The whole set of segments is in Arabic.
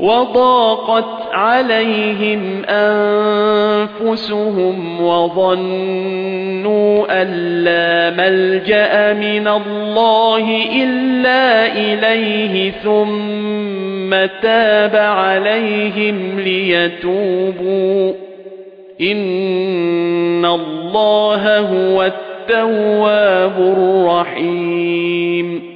وضاقت عليهم أنفسهم وظنوا أن لا ملجأ من الله إلا إليه ثم تاب عليهم ليتوبوا. إن الله هو التواب الرحيم.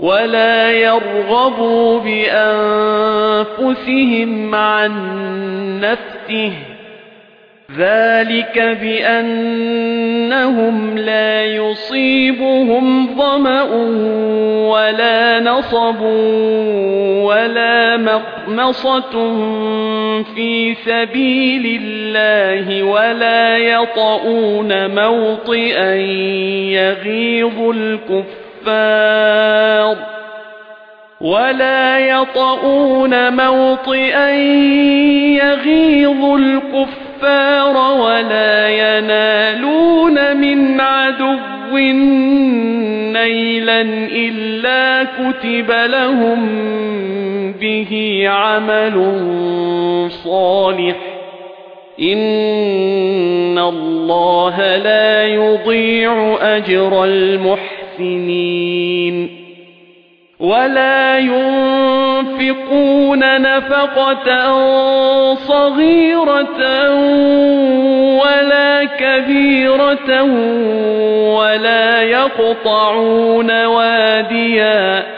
ولا يرغبوا بأنفسهم عن نفسه. ذلك بأنهم لا يصيبهم ظمأ ولا نصب ولا مقمصة في سبيل الله ولا يطؤون موطئا يغيظ الكفار ولا يطؤون موطئا يغيظ الكفار ولا ينالون من عدو نيلا إلا كتب لهم به عمل صالح. إن الله لا يضيع أجر المحسنين. ولا ينفقون نفقة صغيرة ولا كبيرة ولا يقطعون واديا.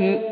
لهم